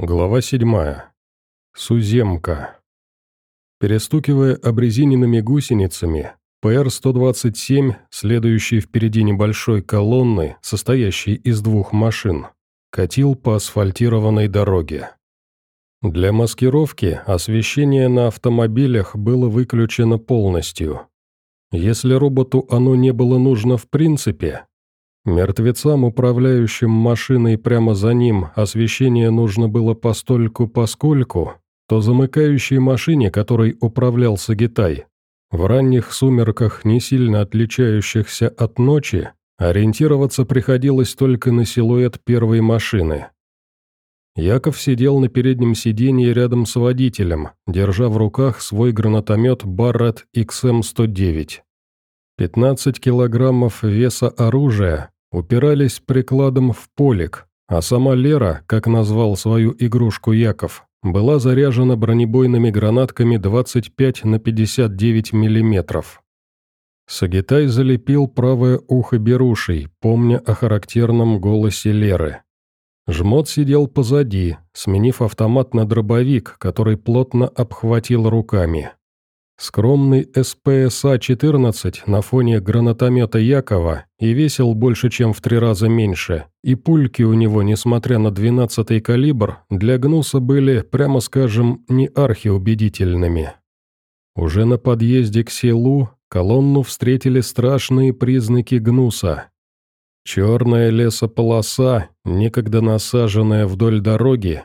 Глава 7. Суземка. Перестукивая обрезиненными гусеницами, ПР-127, следующий впереди небольшой колонны, состоящей из двух машин, катил по асфальтированной дороге. Для маскировки освещение на автомобилях было выключено полностью. Если роботу оно не было нужно в принципе, Мертвецам, управляющим машиной прямо за ним, освещение нужно было постольку-поскольку, то замыкающей машине, которой управлял Сагитай, в ранних сумерках, не сильно отличающихся от ночи, ориентироваться приходилось только на силуэт первой машины. Яков сидел на переднем сиденье рядом с водителем, держа в руках свой гранатомет Барретт XM-109. 15 килограммов веса оружия упирались прикладом в полик, а сама Лера, как назвал свою игрушку Яков, была заряжена бронебойными гранатками 25 на 59 миллиметров. Сагитай залепил правое ухо берушей, помня о характерном голосе Леры. Жмот сидел позади, сменив автомат на дробовик, который плотно обхватил руками. Скромный СПСА-14 на фоне гранатомета Якова и весил больше, чем в три раза меньше, и пульки у него, несмотря на 12-й калибр, для Гнуса были, прямо скажем, не архиубедительными. Уже на подъезде к селу колонну встретили страшные признаки Гнуса. Черная лесополоса, некогда насаженная вдоль дороги,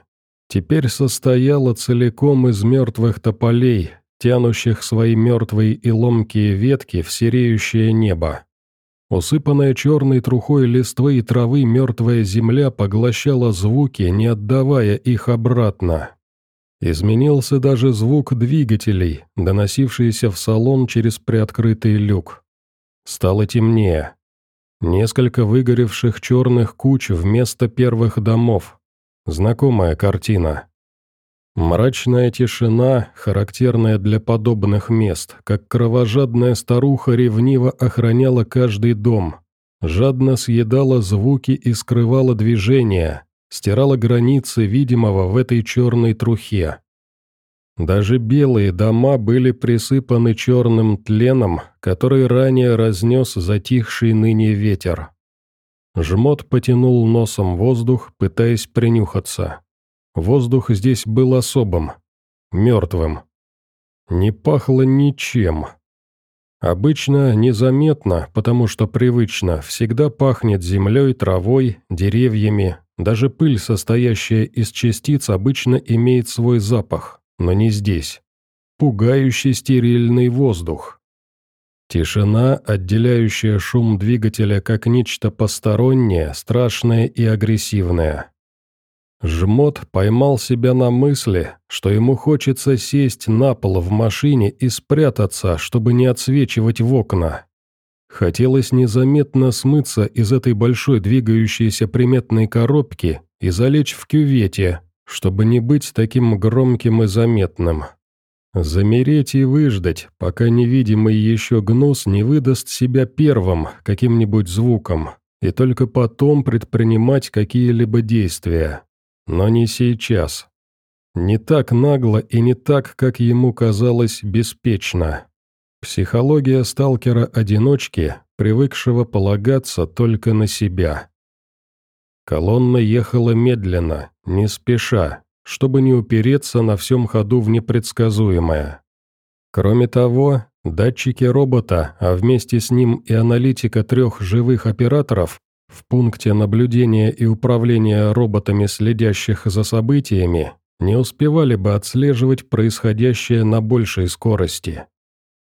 теперь состояла целиком из мертвых тополей – тянущих свои мертвые и ломкие ветки в сереющее небо. Усыпанная черной трухой листвы и травы мертвая земля поглощала звуки, не отдавая их обратно. Изменился даже звук двигателей, доносившийся в салон через приоткрытый люк. Стало темнее. Несколько выгоревших черных куч вместо первых домов. Знакомая картина. Мрачная тишина, характерная для подобных мест, как кровожадная старуха ревниво охраняла каждый дом, жадно съедала звуки и скрывала движения, стирала границы видимого в этой черной трухе. Даже белые дома были присыпаны черным тленом, который ранее разнес затихший ныне ветер. Жмот потянул носом воздух, пытаясь принюхаться. Воздух здесь был особым, мертвым. Не пахло ничем. Обычно незаметно, потому что привычно, всегда пахнет землей, травой, деревьями, даже пыль, состоящая из частиц, обычно имеет свой запах, но не здесь. Пугающий стерильный воздух. Тишина, отделяющая шум двигателя как нечто постороннее, страшное и агрессивное. Жмот поймал себя на мысли, что ему хочется сесть на пол в машине и спрятаться, чтобы не отсвечивать в окна. Хотелось незаметно смыться из этой большой двигающейся приметной коробки и залечь в кювете, чтобы не быть таким громким и заметным. Замереть и выждать, пока невидимый еще гнус не выдаст себя первым каким-нибудь звуком, и только потом предпринимать какие-либо действия. Но не сейчас. Не так нагло и не так, как ему казалось, беспечно. Психология сталкера-одиночки, привыкшего полагаться только на себя. Колонна ехала медленно, не спеша, чтобы не упереться на всем ходу в непредсказуемое. Кроме того, датчики робота, а вместе с ним и аналитика трех живых операторов в пункте наблюдения и управления роботами, следящих за событиями, не успевали бы отслеживать происходящее на большей скорости.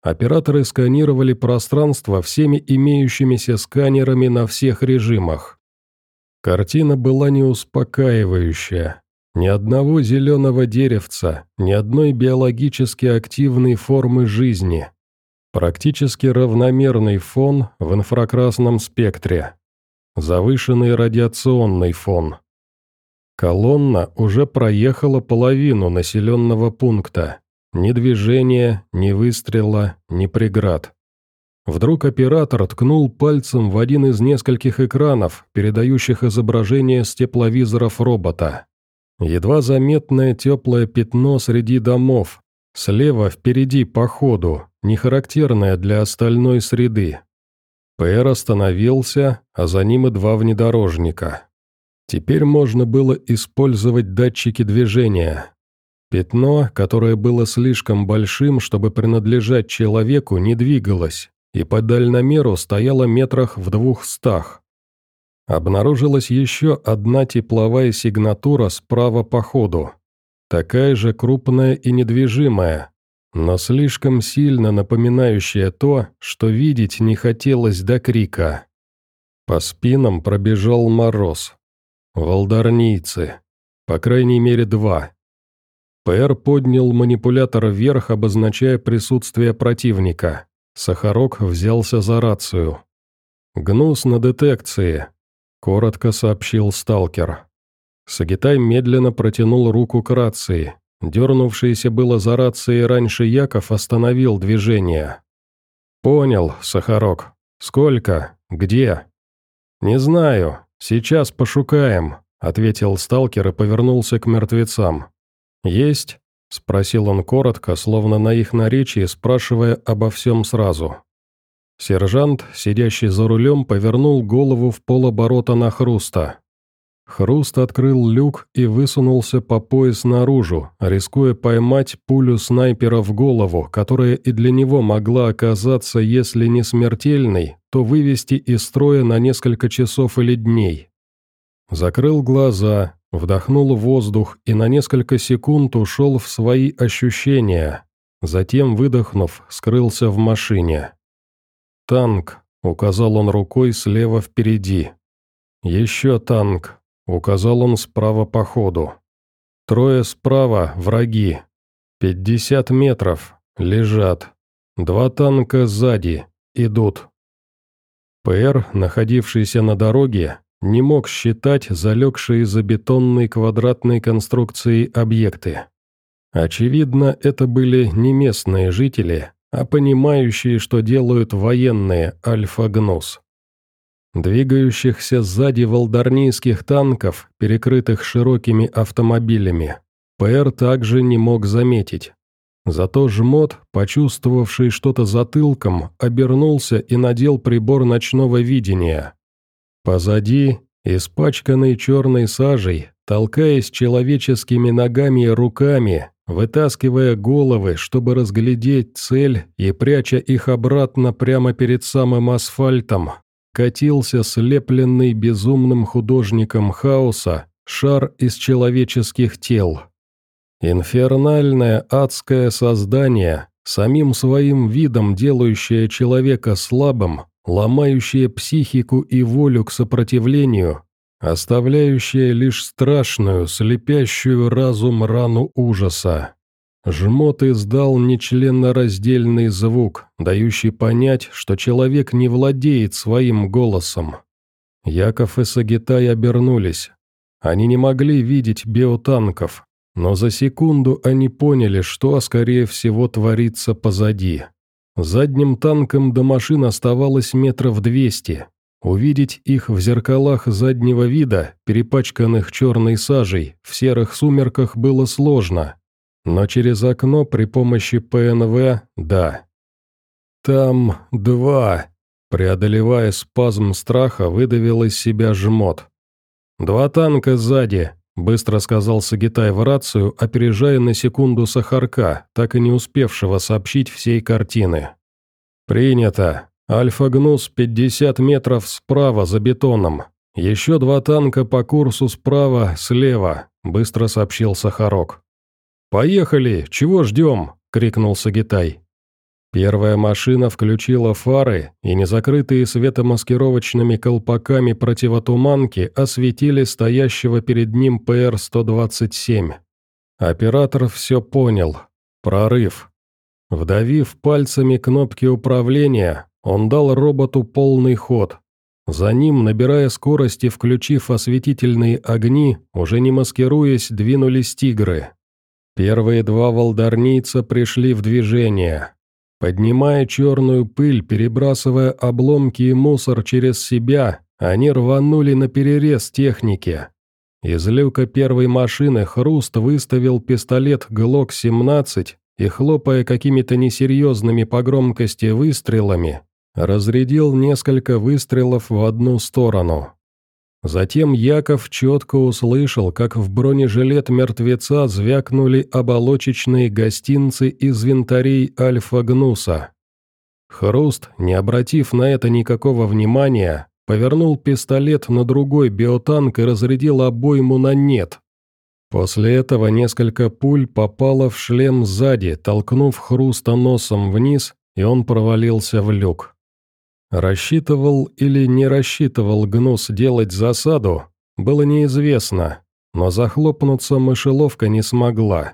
Операторы сканировали пространство всеми имеющимися сканерами на всех режимах. Картина была не успокаивающая. Ни одного зеленого деревца, ни одной биологически активной формы жизни. Практически равномерный фон в инфракрасном спектре. Завышенный радиационный фон. Колонна уже проехала половину населенного пункта. Ни движения, ни выстрела, ни преград. Вдруг оператор ткнул пальцем в один из нескольких экранов, передающих изображение с тепловизоров робота. Едва заметное теплое пятно среди домов. Слева впереди по ходу, не характерное для остальной среды. ПР остановился, а за ним и два внедорожника. Теперь можно было использовать датчики движения. Пятно, которое было слишком большим, чтобы принадлежать человеку, не двигалось, и по дальномеру стояло метрах в двухстах. Обнаружилась еще одна тепловая сигнатура справа по ходу. Такая же крупная и недвижимая, но слишком сильно напоминающая то, что видеть не хотелось до крика. По спинам пробежал мороз. Волдарнийцы. По крайней мере два. ПР поднял манипулятор вверх, обозначая присутствие противника. Сахарок взялся за рацию. «Гнус на детекции», — коротко сообщил сталкер. Сагитай медленно протянул руку к рации. Дернувшийся было за рацией раньше Яков остановил движение. «Понял, Сахарок. Сколько? Где?» «Не знаю. Сейчас пошукаем», — ответил сталкер и повернулся к мертвецам. «Есть?» — спросил он коротко, словно на их наречии, спрашивая обо всем сразу. Сержант, сидящий за рулем, повернул голову в полоборота на хруста. Хруст открыл люк и высунулся по пояс наружу, рискуя поймать пулю снайпера в голову, которая и для него могла оказаться, если не смертельной, то вывести из строя на несколько часов или дней. Закрыл глаза, вдохнул воздух и на несколько секунд ушел в свои ощущения. Затем, выдохнув, скрылся в машине. «Танк», — указал он рукой слева впереди. «Еще танк», Указал он справа по ходу. Трое справа, враги. Пятьдесят метров, лежат. Два танка сзади, идут. ПР, находившийся на дороге, не мог считать залегшие за бетонной квадратной конструкцией объекты. Очевидно, это были не местные жители, а понимающие, что делают военные Альфа-Гнус. Двигающихся сзади волдарнийских танков, перекрытых широкими автомобилями, ПР также не мог заметить. Зато жмот, почувствовавший что-то затылком, обернулся и надел прибор ночного видения. Позади, испачканный черной сажей, толкаясь человеческими ногами и руками, вытаскивая головы, чтобы разглядеть цель и пряча их обратно прямо перед самым асфальтом, катился слепленный безумным художником хаоса шар из человеческих тел. Инфернальное адское создание, самим своим видом делающее человека слабым, ломающее психику и волю к сопротивлению, оставляющее лишь страшную, слепящую разум рану ужаса. Жмот издал нечленораздельный звук, дающий понять, что человек не владеет своим голосом. Яков и Сагитай обернулись. Они не могли видеть биотанков, но за секунду они поняли, что, скорее всего, творится позади. Задним танком до машин оставалось метров двести. Увидеть их в зеркалах заднего вида, перепачканных черной сажей, в серых сумерках было сложно, но через окно при помощи ПНВ – да. «Там два», – преодолевая спазм страха, выдавил из себя жмот. «Два танка сзади», – быстро сказал Сагитай в рацию, опережая на секунду Сахарка, так и не успевшего сообщить всей картины. «Принято. Альфа-Гнус 50 метров справа за бетоном. Еще два танка по курсу справа, слева», – быстро сообщил Сахарок. «Поехали! Чего ждем?» – крикнул Сагитай. Первая машина включила фары, и незакрытые светомаскировочными колпаками противотуманки осветили стоящего перед ним ПР-127. Оператор все понял. Прорыв. Вдавив пальцами кнопки управления, он дал роботу полный ход. За ним, набирая скорости, включив осветительные огни, уже не маскируясь, двинулись тигры. Первые два волдарнийца пришли в движение. Поднимая черную пыль, перебрасывая обломки и мусор через себя, они рванули на перерез техники. Из люка первой машины Хруст выставил пистолет ГЛОК-17 и, хлопая какими-то несерьезными по громкости выстрелами, разрядил несколько выстрелов в одну сторону. Затем Яков четко услышал, как в бронежилет мертвеца звякнули оболочечные гостинцы из винтарей Альфа-Гнуса. Хруст, не обратив на это никакого внимания, повернул пистолет на другой биотанк и разрядил обойму на нет. После этого несколько пуль попало в шлем сзади, толкнув Хруста носом вниз, и он провалился в люк. Рассчитывал или не рассчитывал Гнус делать засаду, было неизвестно, но захлопнуться мышеловка не смогла.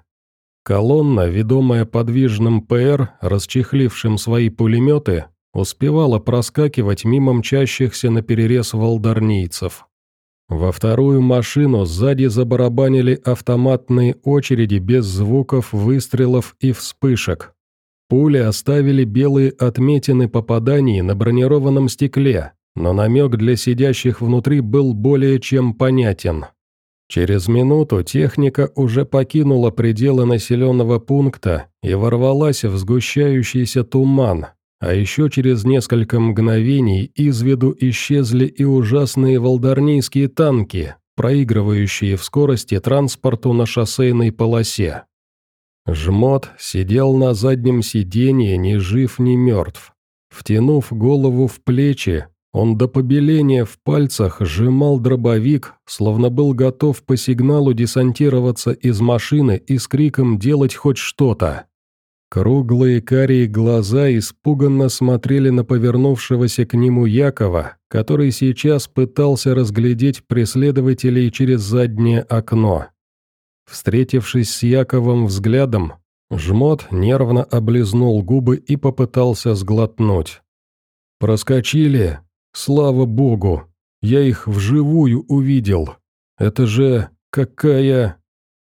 Колонна, ведомая подвижным ПР, расчехлившим свои пулеметы, успевала проскакивать мимо мчащихся на перерез волдарнийцев. Во вторую машину сзади забарабанили автоматные очереди без звуков выстрелов и вспышек. Пули оставили белые отметины попаданий на бронированном стекле, но намек для сидящих внутри был более чем понятен. Через минуту техника уже покинула пределы населенного пункта и ворвалась в сгущающийся туман, а еще через несколько мгновений из виду исчезли и ужасные волдарнийские танки, проигрывающие в скорости транспорту на шоссейной полосе. Жмот сидел на заднем сиденье ни жив, ни мертв. Втянув голову в плечи, он до побеления в пальцах сжимал дробовик, словно был готов по сигналу десантироваться из машины и с криком делать хоть что-то. Круглые карие глаза испуганно смотрели на повернувшегося к нему Якова, который сейчас пытался разглядеть преследователей через заднее окно. Встретившись с Яковом взглядом, жмот нервно облизнул губы и попытался сглотнуть. «Проскочили? Слава богу! Я их вживую увидел! Это же какая...»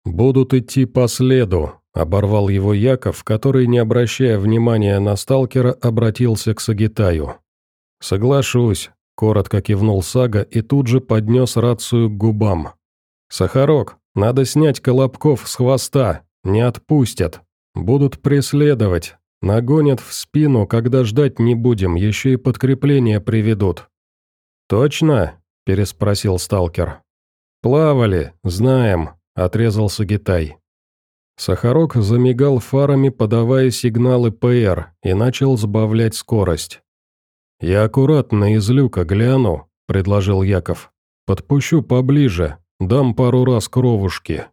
«Будут идти по следу», — оборвал его Яков, который, не обращая внимания на сталкера, обратился к Сагитаю. «Соглашусь», — коротко кивнул Сага и тут же поднес рацию к губам. «Сахарок, надо снять Колобков с хвоста, не отпустят. Будут преследовать, нагонят в спину, когда ждать не будем, еще и подкрепление приведут». «Точно?» – переспросил сталкер. «Плавали, знаем», – отрезал Сагитай. Сахарок замигал фарами, подавая сигналы ПР, и начал сбавлять скорость. «Я аккуратно из люка гляну», – предложил Яков. «Подпущу поближе, Дам пару раз кровушки».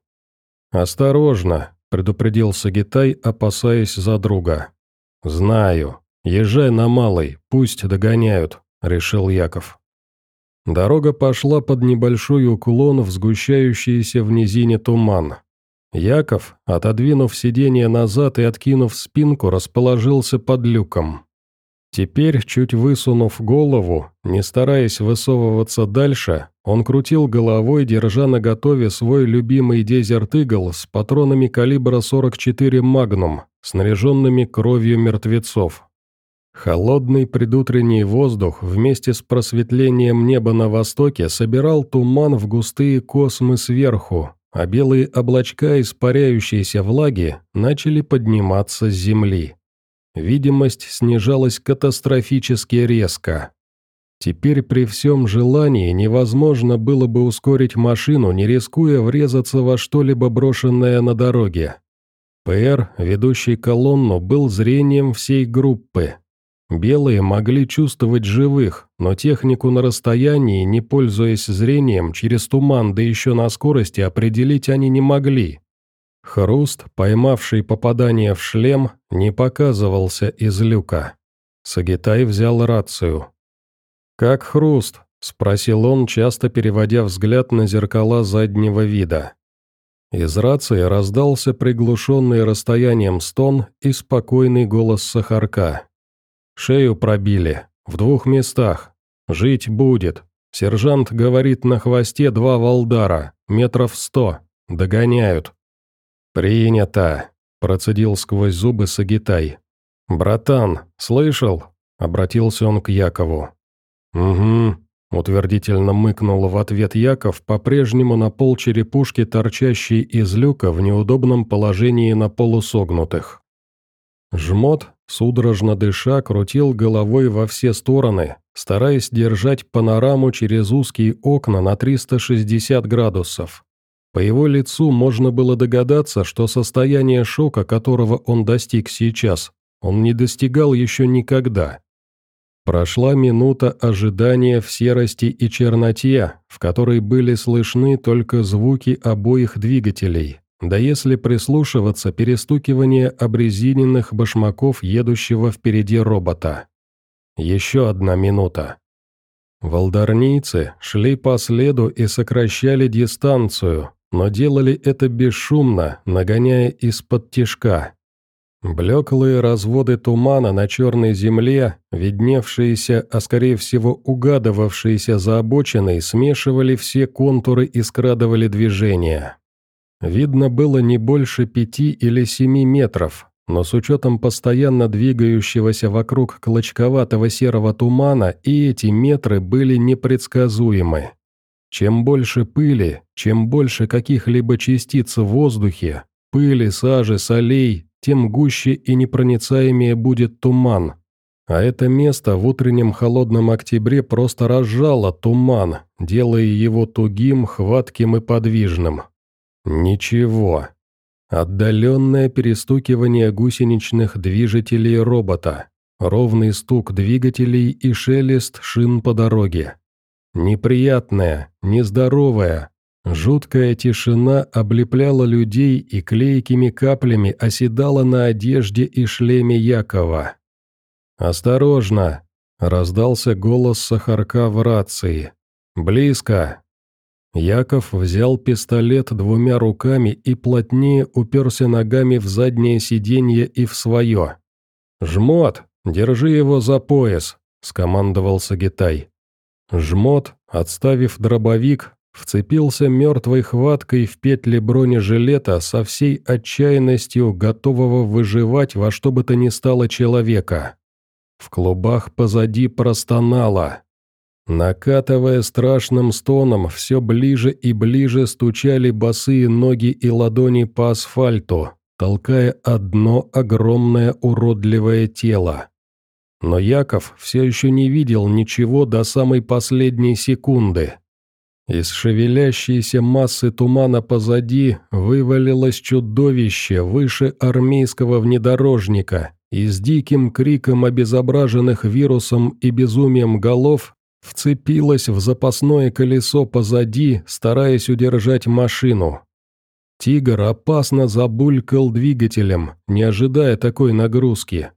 «Осторожно», — предупредил Сагитай, опасаясь за друга. «Знаю. Езжай на малый, пусть догоняют», — решил Яков. Дорога пошла под небольшой уклон в сгущающийся в низине туман. Яков, отодвинув сиденье назад и откинув спинку, расположился под люком. Теперь, чуть высунув голову, не стараясь высовываться дальше, он крутил головой, держа наготове свой любимый Desert Eagle с патронами калибра 44 «Магнум», снаряженными кровью мертвецов. Холодный предутренний воздух вместе с просветлением неба на востоке собирал туман в густые космы сверху, а белые облачка испаряющейся влаги начали подниматься с земли. Видимость снижалась катастрофически резко. Теперь при всем желании невозможно было бы ускорить машину, не рискуя врезаться во что-либо брошенное на дороге. ПР, ведущий колонну, был зрением всей группы. Белые могли чувствовать живых, но технику на расстоянии, не пользуясь зрением, через туман, да еще на скорости определить они не могли. Хруст, поймавший попадание в шлем, не показывался из люка. Сагитай взял рацию. «Как хруст?» – спросил он, часто переводя взгляд на зеркала заднего вида. Из рации раздался приглушенный расстоянием стон и спокойный голос Сахарка. «Шею пробили. В двух местах. Жить будет. Сержант говорит на хвосте два валдара, метров сто. Догоняют. «Принято», – процедил сквозь зубы Сагитай. «Братан, слышал?» – обратился он к Якову. «Угу», — утвердительно мыкнул в ответ Яков, по-прежнему на пол черепушки, торчащей из люка в неудобном положении на полусогнутых. Жмот, судорожно дыша, крутил головой во все стороны, стараясь держать панораму через узкие окна на 360 градусов. По его лицу можно было догадаться, что состояние шока, которого он достиг сейчас, он не достигал еще никогда. Прошла минута ожидания в серости и черноте, в которой были слышны только звуки обоих двигателей, да если прислушиваться, перестукивание обрезиненных башмаков едущего впереди робота. Еще одна минута. Волдарнийцы шли по следу и сокращали дистанцию, но делали это бесшумно, нагоняя из-под тишка. Блеклые разводы тумана на черной земле, видневшиеся, а скорее всего угадывавшиеся за обочиной, смешивали все контуры и скрадывали движение. Видно было не больше пяти или семи метров, но с учетом постоянно двигающегося вокруг клочковатого серого тумана и эти метры были непредсказуемы. Чем больше пыли, чем больше каких-либо частиц в воздухе, пыли, сажи, солей, тем гуще и непроницаемее будет туман. А это место в утреннем холодном октябре просто разжало туман, делая его тугим, хватким и подвижным. Ничего. Отдаленное перестукивание гусеничных движителей робота, ровный стук двигателей и шелест шин по дороге. Неприятная, нездоровая, жуткая тишина облепляла людей и клейкими каплями оседала на одежде и шлеме Якова. «Осторожно!» — раздался голос Сахарка в рации. «Близко!» Яков взял пистолет двумя руками и плотнее уперся ногами в заднее сиденье и в свое. «Жмот, держи его за пояс», — скомандовал Сагитай. Жмот, отставив дробовик, вцепился мертвой хваткой в петли бронежилета со всей отчаянностью, готового выживать во что бы то ни стало человека. В клубах позади простонало. Накатывая страшным стоном, все ближе и ближе стучали босые ноги и ладони по асфальту, толкая одно огромное уродливое тело. Но Яков все еще не видел ничего до самой последней секунды. Из шевелящейся массы тумана позади вывалилось чудовище выше армейского внедорожника и с диким криком обезображенных вирусом и безумием голов вцепилась в запасное колесо позади, стараясь удержать машину. Тигр опасно забулькал двигателем, не ожидая такой нагрузки.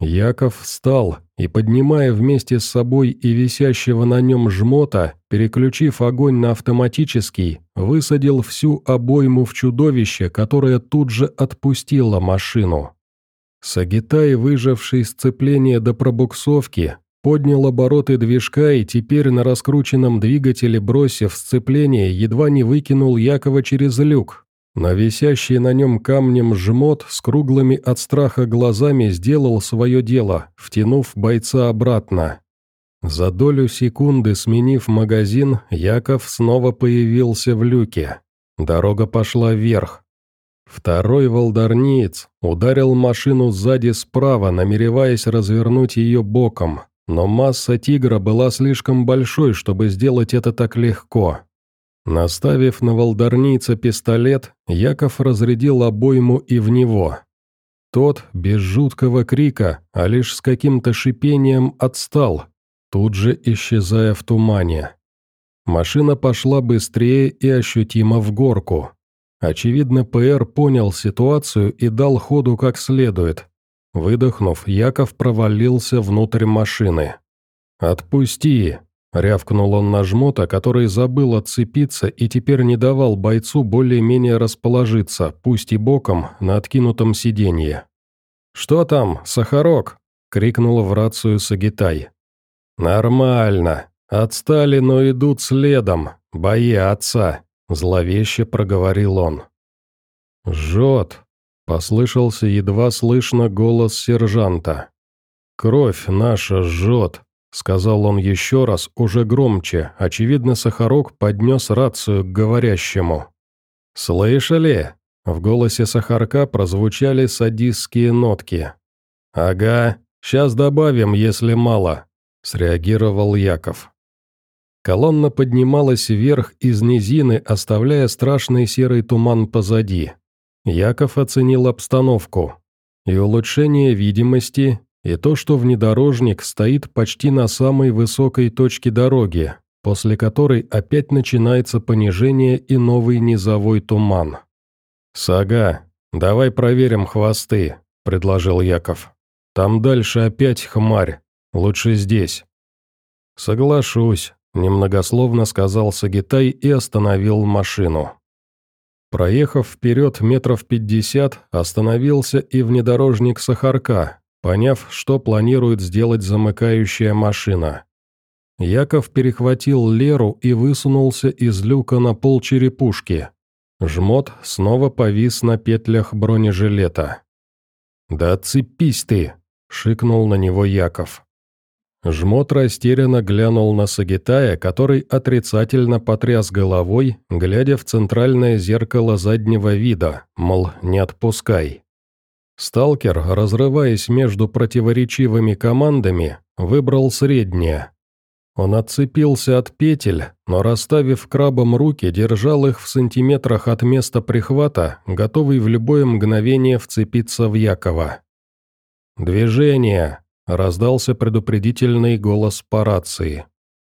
Яков встал и, поднимая вместе с собой и висящего на нем жмота, переключив огонь на автоматический, высадил всю обойму в чудовище, которое тут же отпустило машину. Сагитай, выжавший сцепление до пробуксовки, поднял обороты движка и теперь на раскрученном двигателе, бросив сцепление, едва не выкинул Якова через люк. Но висящий на нем камнем жмот с круглыми от страха глазами сделал свое дело, втянув бойца обратно. За долю секунды, сменив магазин, Яков снова появился в люке. Дорога пошла вверх. Второй волдарниец ударил машину сзади справа, намереваясь развернуть ее боком, но масса тигра была слишком большой, чтобы сделать это так легко. Наставив на волдарнийца пистолет, Яков разрядил обойму и в него. Тот, без жуткого крика, а лишь с каким-то шипением отстал, тут же исчезая в тумане. Машина пошла быстрее и ощутимо в горку. Очевидно, ПР понял ситуацию и дал ходу как следует, Выдохнув, Яков провалился внутрь машины. «Отпусти!» – рявкнул он на жмота, который забыл отцепиться и теперь не давал бойцу более-менее расположиться, пусть и боком, на откинутом сиденье. «Что там, Сахарок?» – крикнула в рацию Сагитай. «Нормально. Отстали, но идут следом. Боятся», – зловеще проговорил он. «Жжет», Послышался едва слышно голос сержанта. «Кровь наша жжет», — сказал он еще раз, уже громче, очевидно, Сахарок поднес рацию к говорящему. «Слышали?» В голосе Сахарка прозвучали садистские нотки. «Ага, сейчас добавим, если мало», — среагировал Яков. Колонна поднималась вверх из низины, оставляя страшный серый туман позади. Яков оценил обстановку. И улучшение видимости, и то, что внедорожник стоит почти на самой высокой точке дороги, после которой опять начинается понижение и новый низовой туман. «Сага, давай проверим хвосты», — предложил Яков. «Там дальше опять хмарь. Лучше здесь». «Соглашусь», — немногословно сказал Сагитай и остановил машину. Проехав вперед метров пятьдесят, остановился и внедорожник Сахарка, поняв, что планирует сделать замыкающая машина. Яков перехватил Леру и высунулся из люка на пол черепушки. Жмот снова повис на петлях бронежилета. «Да отцепись ты!» — шикнул на него Яков. Жмот растерянно глянул на Сагитая, который отрицательно потряс головой, глядя в центральное зеркало заднего вида, мол, не отпускай. Сталкер, разрываясь между противоречивыми командами, выбрал среднее, он отцепился от петель, но, расставив крабом руки, держал их в сантиметрах от места прихвата, готовый в любое мгновение вцепиться в Якова. «Движение!» – раздался предупредительный голос по рации.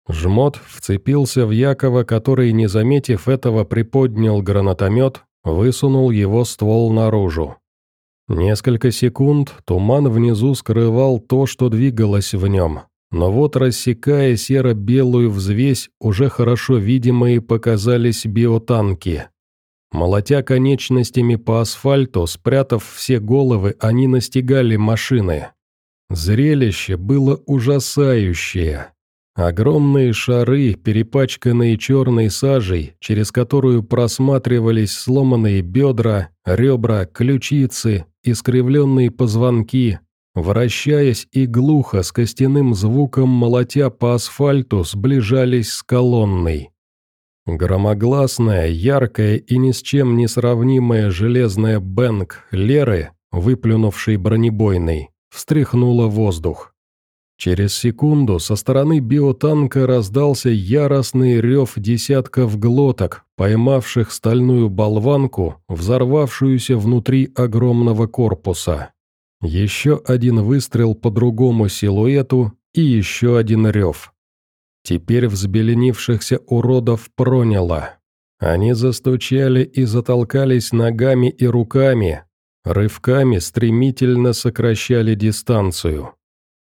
Жмот вцепился в Якова, который, не заметив этого, приподнял гранатомет, высунул его ствол наружу. Несколько секунд туман внизу скрывал то, что двигалось в нем, но вот, рассекая серо-белую взвесь, уже хорошо видимые показались биотанки. Молотя конечностями по асфальту, спрятав все головы, они настигали машины. Зрелище было ужасающее. Огромные шары, перепачканные черной сажей, через которую просматривались сломанные бедра, ребра, ключицы, искривленные позвонки, Вращаясь и глухо с костяным звуком молотя по асфальту, сближались с колонной. Громогласная, яркая и ни с чем не сравнимая железная бэнк Леры, выплюнувшей бронебойной, встряхнула воздух. Через секунду со стороны биотанка раздался яростный рев десятков глоток, поймавших стальную болванку, взорвавшуюся внутри огромного корпуса. Еще один выстрел по другому силуэту и еще один рев. Теперь взбеленившихся уродов проняло. Они застучали и затолкались ногами и руками, рывками стремительно сокращали дистанцию.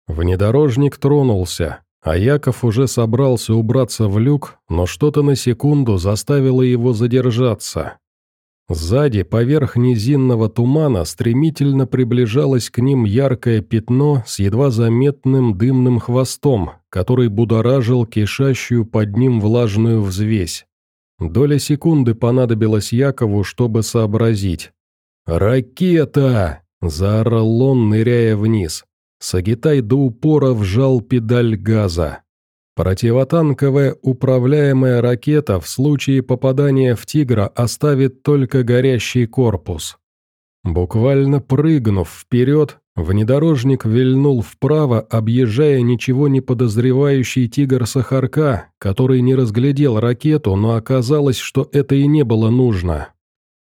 Внедорожник тронулся, а Яков уже собрался убраться в люк, но что-то на секунду заставило его задержаться. Сзади, поверх низинного тумана, стремительно приближалось к ним яркое пятно с едва заметным дымным хвостом, который будоражил кишащую под ним влажную взвесь. Доля секунды понадобилась Якову, чтобы сообразить. «Ракета!» – заорал он, ныряя вниз. Сагитай до упора вжал педаль газа. Противотанковая управляемая ракета в случае попадания в «Тигра» оставит только горящий корпус. Буквально прыгнув вперед, внедорожник вильнул вправо, объезжая ничего не подозревающий «Тигр» Сахарка, который не разглядел ракету, но оказалось, что это и не было нужно.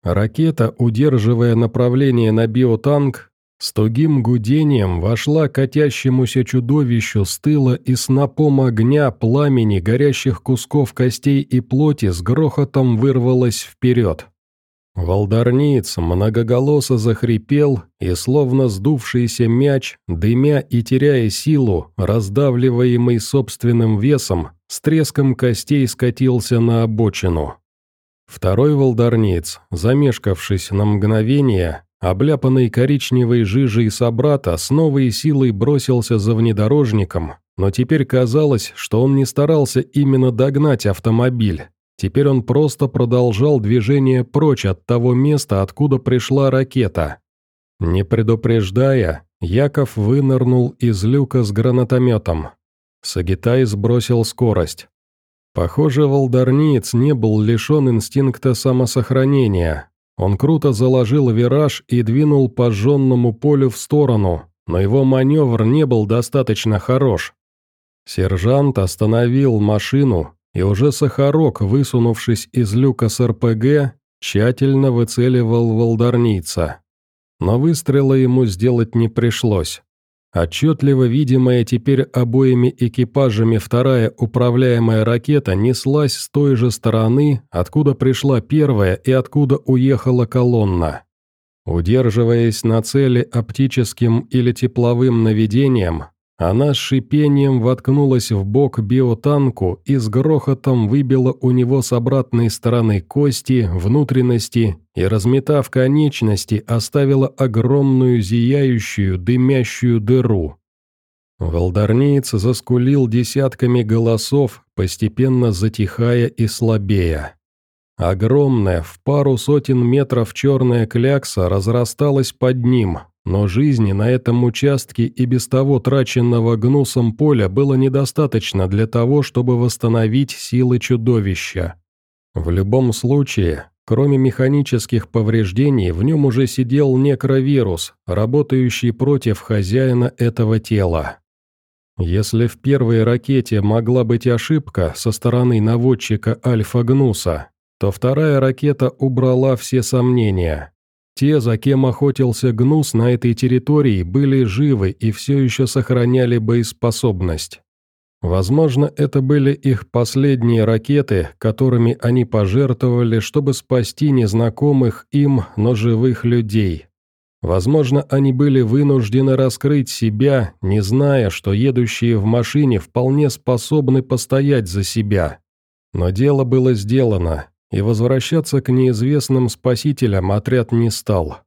Ракета, удерживая направление на биотанк, с тугим гудением вошла катящемуся чудовищу с тыла и снопом огня, пламени, горящих кусков костей и плоти с грохотом вырвалась вперед. Волдарниц многоголосо захрипел, и словно сдувшийся мяч, дымя и теряя силу, раздавливаемый собственным весом, с треском костей скатился на обочину. Второй волдарниц, замешкавшись на мгновение, Обляпанный коричневой жижей собрата с новой силой бросился за внедорожником, но теперь казалось, что он не старался именно догнать автомобиль. Теперь он просто продолжал движение прочь от того места, откуда пришла ракета. Не предупреждая, Яков вынырнул из люка с гранатометом. Сагитай сбросил скорость. Похоже, волдарниец не был лишен инстинкта самосохранения. Он круто заложил вираж и двинул по жженному полю в сторону, но его маневр не был достаточно хорош. Сержант остановил машину, и уже Сахарок, высунувшись из люка с РПГ, тщательно выцеливал волдарница. Но выстрела ему сделать не пришлось. Отчетливо видимая теперь обоими экипажами вторая управляемая ракета неслась с той же стороны, откуда пришла первая и откуда уехала колонна. Удерживаясь на цели оптическим или тепловым наведением, она с шипением воткнулась в бок биотанку и с грохотом выбила у него с обратной стороны кости, внутренности и, разметав конечности, оставила огромную зияющую, дымящую дыру. Волдарниец заскулил десятками голосов, постепенно затихая и слабея. Огромная, в пару сотен метров черная клякса разрасталась под ним, но жизни на этом участке и без того траченного гнусом поля было недостаточно для того, чтобы восстановить силы чудовища. В любом случае, кроме механических повреждений, в нем уже сидел некровирус, работающий против хозяина этого тела. Если в первой ракете могла быть ошибка со стороны наводчика Альфа-Гнуса, то вторая ракета убрала все сомнения. Те, за кем охотился Гнус на этой территории, были живы и все еще сохраняли боеспособность. Возможно, это были их последние ракеты, которыми они пожертвовали, чтобы спасти незнакомых им, но живых людей. Возможно, они были вынуждены раскрыть себя, не зная, что едущие в машине вполне способны постоять за себя. Но дело было сделано, и возвращаться к неизвестным спасителям отряд не стал.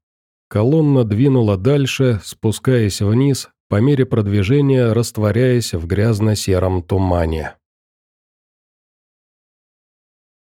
Колонна двинула дальше, спускаясь вниз, по мере продвижения растворяясь в грязно-сером тумане.